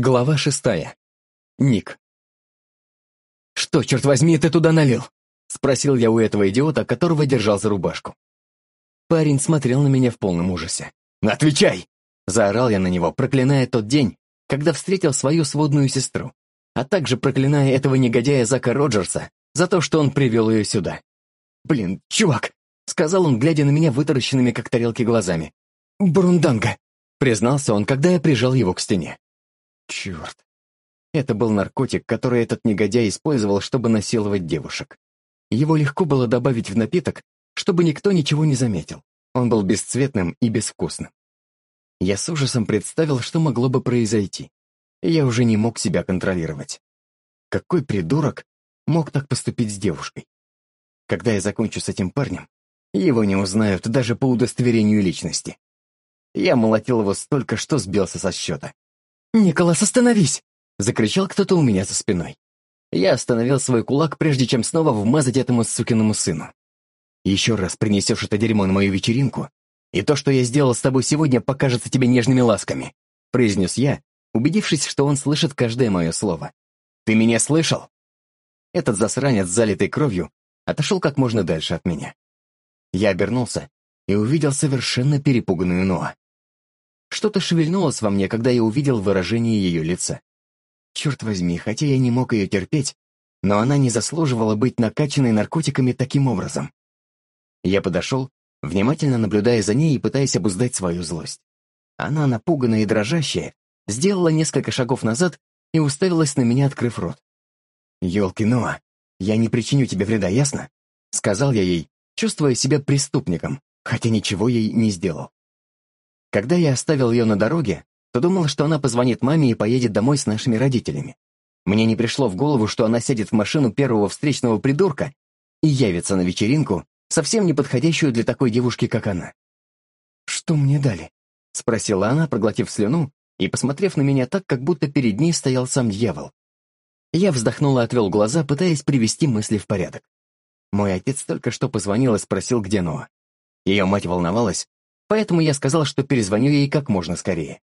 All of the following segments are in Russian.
Глава шестая. Ник. «Что, черт возьми, ты туда налил?» — спросил я у этого идиота, которого держал за рубашку. Парень смотрел на меня в полном ужасе. «Отвечай!» — заорал я на него, проклиная тот день, когда встретил свою сводную сестру, а также проклиная этого негодяя Зака Роджерса за то, что он привел ее сюда. «Блин, чувак!» — сказал он, глядя на меня вытаращенными, как тарелки, глазами. «Бурунданга!» — признался он, когда я прижал его к стене. Черт. Это был наркотик, который этот негодяй использовал, чтобы насиловать девушек. Его легко было добавить в напиток, чтобы никто ничего не заметил. Он был бесцветным и безвкусным. Я с ужасом представил, что могло бы произойти. Я уже не мог себя контролировать. Какой придурок мог так поступить с девушкой? Когда я закончу с этим парнем, его не узнают даже по удостоверению личности. Я молотил его столько, что сбился со счета. «Николас, остановись!» — закричал кто-то у меня за спиной. Я остановил свой кулак, прежде чем снова вмазать этому сукиному сыну. «Еще раз принесешь это дерьмо на мою вечеринку, и то, что я сделал с тобой сегодня, покажется тебе нежными ласками», — произнес я, убедившись, что он слышит каждое мое слово. «Ты меня слышал?» Этот засранец, залитый кровью, отошел как можно дальше от меня. Я обернулся и увидел совершенно перепуганную Ноа. Что-то шевельнулось во мне, когда я увидел выражение ее лица. Черт возьми, хотя я не мог ее терпеть, но она не заслуживала быть накачанной наркотиками таким образом. Я подошел, внимательно наблюдая за ней и пытаясь обуздать свою злость. Она, напуганная и дрожащая, сделала несколько шагов назад и уставилась на меня, открыв рот. «Елки Ноа, я не причиню тебе вреда, ясно?» — сказал я ей, чувствуя себя преступником, хотя ничего ей не сделал. Когда я оставил ее на дороге, то думал, что она позвонит маме и поедет домой с нашими родителями. Мне не пришло в голову, что она сядет в машину первого встречного придурка и явится на вечеринку, совсем не подходящую для такой девушки, как она. «Что мне дали?» — спросила она, проглотив слюну и посмотрев на меня так, как будто перед ней стоял сам дьявол. Я вздохнул и отвел глаза, пытаясь привести мысли в порядок. Мой отец только что позвонил и спросил, где Ноа. Ее мать волновалась, поэтому я сказал, что перезвоню ей как можно скорее.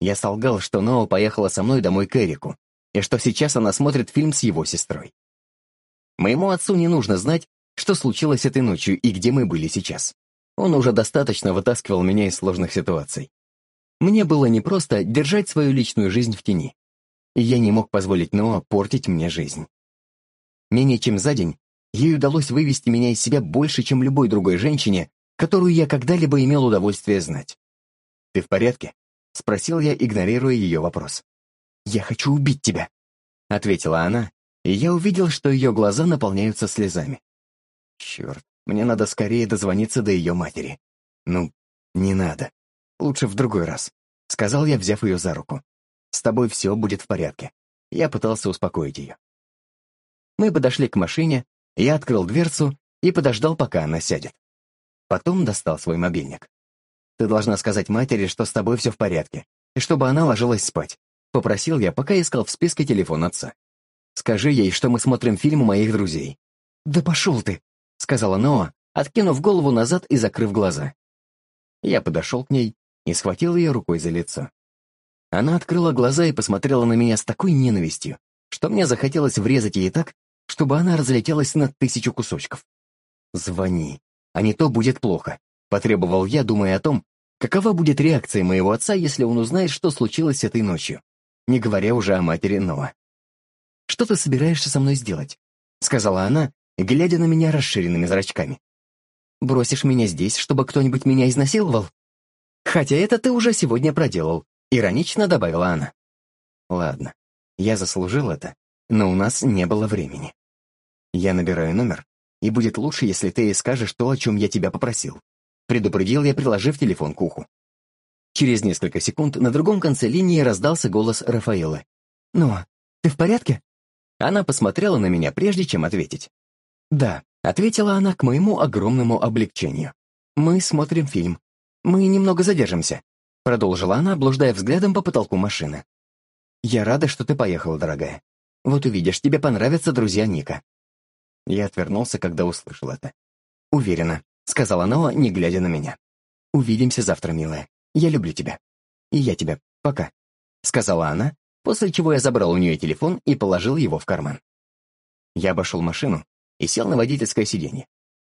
Я солгал, что Ноа поехала со мной домой к Эрику, и что сейчас она смотрит фильм с его сестрой. Моему отцу не нужно знать, что случилось этой ночью и где мы были сейчас. Он уже достаточно вытаскивал меня из сложных ситуаций. Мне было непросто держать свою личную жизнь в тени, и я не мог позволить Ноа портить мне жизнь. Менее чем за день ей удалось вывести меня из себя больше, чем любой другой женщине, которую я когда-либо имел удовольствие знать. «Ты в порядке?» — спросил я, игнорируя ее вопрос. «Я хочу убить тебя», — ответила она, и я увидел, что ее глаза наполняются слезами. Черт, мне надо скорее дозвониться до ее матери. Ну, не надо. Лучше в другой раз, — сказал я, взяв ее за руку. С тобой все будет в порядке. Я пытался успокоить ее. Мы подошли к машине, я открыл дверцу и подождал, пока она сядет. Потом достал свой мобильник. «Ты должна сказать матери, что с тобой все в порядке, и чтобы она ложилась спать», — попросил я, пока искал в списке телефон отца. «Скажи ей, что мы смотрим фильм у моих друзей». «Да пошел ты», — сказала Ноа, откинув голову назад и закрыв глаза. Я подошел к ней и схватил ее рукой за лицо. Она открыла глаза и посмотрела на меня с такой ненавистью, что мне захотелось врезать ей так, чтобы она разлетелась на тысячу кусочков. «Звони», а не то будет плохо», — потребовал я, думая о том, какова будет реакция моего отца, если он узнает, что случилось этой ночью, не говоря уже о матери Ноа. «Что ты собираешься со мной сделать?» — сказала она, глядя на меня расширенными зрачками. «Бросишь меня здесь, чтобы кто-нибудь меня изнасиловал?» «Хотя это ты уже сегодня проделал», — иронично добавила она. «Ладно, я заслужил это, но у нас не было времени. Я набираю номер, и будет лучше, если ты скажешь то, о чем я тебя попросил», — предупредил я, приложив телефон к уху. Через несколько секунд на другом конце линии раздался голос Рафаэлы. «Ну, ты в порядке?» Она посмотрела на меня, прежде чем ответить. «Да», — ответила она к моему огромному облегчению. «Мы смотрим фильм. Мы немного задержимся», — продолжила она, блуждая взглядом по потолку машины. «Я рада, что ты поехала, дорогая. Вот увидишь, тебе понравятся друзья Ника. Я отвернулся, когда услышал это. «Уверена», — сказала Ноа, не глядя на меня. «Увидимся завтра, милая. Я люблю тебя. И я тебя. Пока», — сказала она после чего я забрал у нее телефон и положил его в карман. Я обошел машину и сел на водительское сиденье.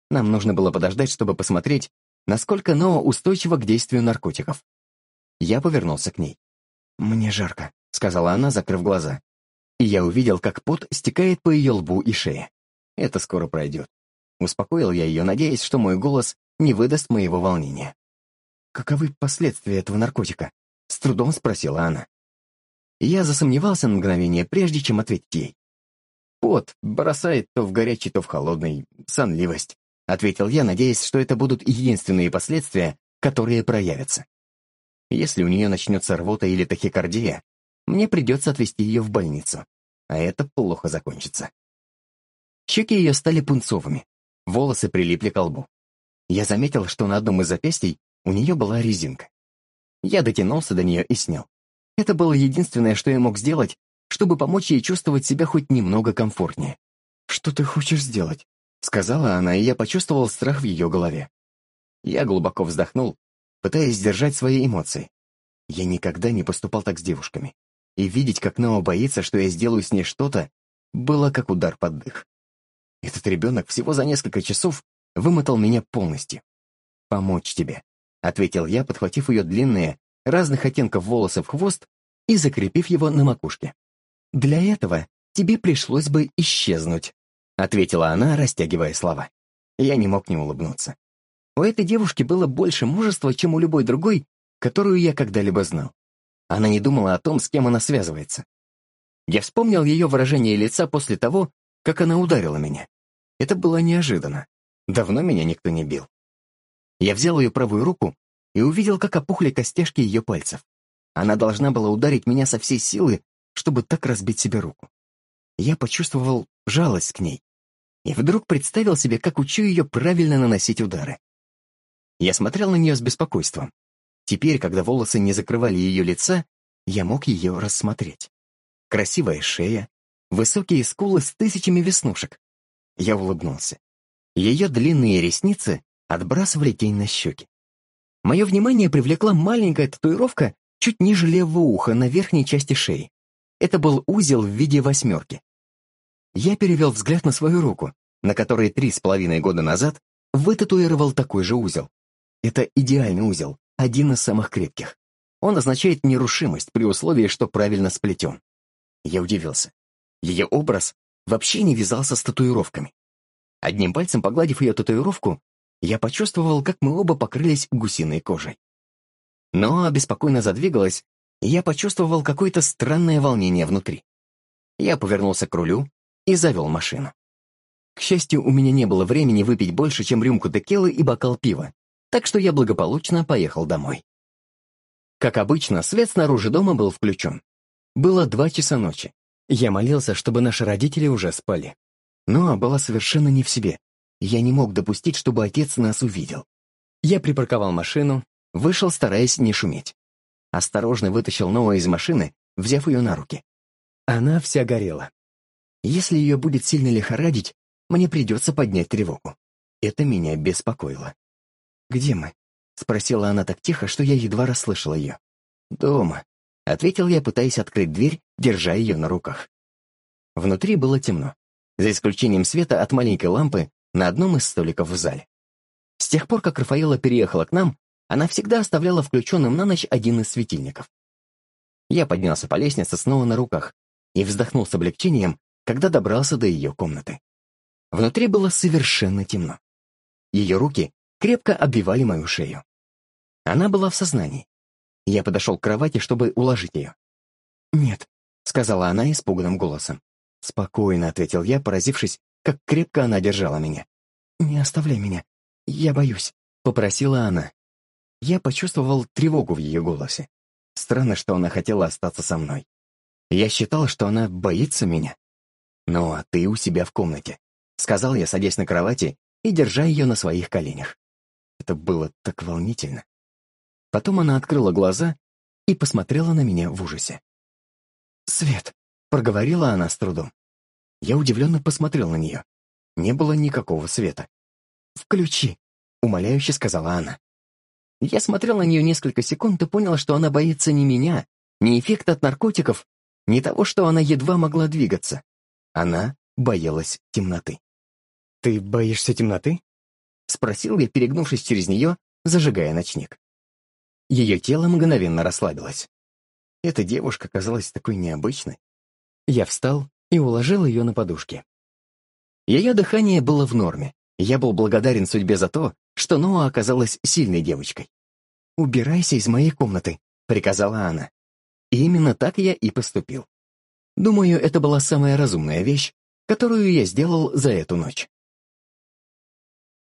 Нам нужно было подождать, чтобы посмотреть, насколько Ноа устойчива к действию наркотиков. Я повернулся к ней. «Мне жарко», — сказала она, закрыв глаза. И я увидел, как пот стекает по ее лбу и шее. Это скоро пройдет. Успокоил я ее, надеясь, что мой голос не выдаст моего волнения. «Каковы последствия этого наркотика?» — с трудом спросила она. Я засомневался на мгновение, прежде чем ответить ей. «Пот бросает то в горячий, то в холодный. Сонливость», — ответил я, надеясь, что это будут единственные последствия, которые проявятся. Если у нее начнется рвота или тахикардия, мне придется отвезти ее в больницу, а это плохо закончится. Щеки ее стали пунцовыми, волосы прилипли к лбу. Я заметил, что на одном из запястий у нее была резинка. Я дотянулся до нее и снял. Это было единственное, что я мог сделать, чтобы помочь ей чувствовать себя хоть немного комфортнее. «Что ты хочешь сделать?» — сказала она, и я почувствовал страх в ее голове. Я глубоко вздохнул, пытаясь сдержать свои эмоции. Я никогда не поступал так с девушками. И видеть, как Ноа боится, что я сделаю с ней что-то, было как удар под дых. Этот ребенок всего за несколько часов вымотал меня полностью. «Помочь тебе», — ответил я, подхватив ее длинные, разных оттенков волосы в хвост и закрепив его на макушке. «Для этого тебе пришлось бы исчезнуть», — ответила она, растягивая слова. Я не мог не улыбнуться. У этой девушки было больше мужества, чем у любой другой, которую я когда-либо знал. Она не думала о том, с кем она связывается. Я вспомнил ее выражение лица после того, как она ударила меня. Это было неожиданно. Давно меня никто не бил. Я взял ее правую руку и увидел, как опухли костяшки ее пальцев. Она должна была ударить меня со всей силы, чтобы так разбить себе руку. Я почувствовал жалость к ней и вдруг представил себе, как учу ее правильно наносить удары. Я смотрел на нее с беспокойством. Теперь, когда волосы не закрывали ее лица, я мог ее рассмотреть. Красивая шея, высокие скулы с тысячами веснушек. Я улыбнулся. Ее длинные ресницы отбрасывали тень на щеки. Мое внимание привлекла маленькая татуировка чуть ниже левого уха на верхней части шеи. Это был узел в виде восьмерки. Я перевел взгляд на свою руку, на которой три с половиной года назад вытатуировал такой же узел. Это идеальный узел, один из самых крепких. Он означает нерушимость при условии, что правильно сплетен. Я удивился. Ее образ вообще не вязался с татуировками. Одним пальцем погладив ее татуировку, я почувствовал, как мы оба покрылись гусиной кожей. Но беспокойно задвигалась, и я почувствовал какое-то странное волнение внутри. Я повернулся к рулю и завел машину. К счастью, у меня не было времени выпить больше, чем рюмку текилы и бокал пива, так что я благополучно поехал домой. Как обычно, свет снаружи дома был включен. Было два часа ночи. Я молился, чтобы наши родители уже спали. Но была совершенно не в себе. Я не мог допустить, чтобы отец нас увидел. Я припарковал машину, вышел, стараясь не шуметь. Осторожно вытащил Ноа из машины, взяв ее на руки. Она вся горела. Если ее будет сильно лихорадить, мне придется поднять тревогу. Это меня беспокоило. «Где мы?» — спросила она так тихо, что я едва расслышал ее. «Дома», — ответил я, пытаясь открыть дверь, держа ее на руках. Внутри было темно, за исключением света от маленькой лампы на одном из столиков в зале. С тех пор, как Рафаэла переехала к нам, она всегда оставляла включенным на ночь один из светильников. Я поднялся по лестнице снова на руках и вздохнул с облегчением, когда добрался до ее комнаты. Внутри было совершенно темно. Ее руки крепко обвивали мою шею. Она была в сознании. Я подошел к кровати, чтобы уложить ее. «Нет», — сказала она испуганным голосом. «Спокойно», — ответил я, поразившись, как крепко она держала меня. «Не оставляй меня. Я боюсь», — попросила она. Я почувствовал тревогу в ее голосе. Странно, что она хотела остаться со мной. Я считал, что она боится меня. «Ну, а ты у себя в комнате», — сказал я, садясь на кровати и держа ее на своих коленях. Это было так волнительно. Потом она открыла глаза и посмотрела на меня в ужасе. «Свет», — проговорила она с трудом. Я удивленно посмотрел на нее. Не было никакого света. «Включи», — умоляюще сказала она. Я смотрел на нее несколько секунд и понял, что она боится не меня, не эффекта от наркотиков, Не того, что она едва могла двигаться. Она боялась темноты. «Ты боишься темноты?» — спросил я, перегнувшись через нее, зажигая ночник. Ее тело мгновенно расслабилось. Эта девушка казалась такой необычной. Я встал и уложил ее на подушке. Ее дыхание было в норме. Я был благодарен судьбе за то, что Ноа оказалась сильной девочкой. «Убирайся из моей комнаты», — приказала она. И именно так я и поступил. Думаю, это была самая разумная вещь, которую я сделал за эту ночь.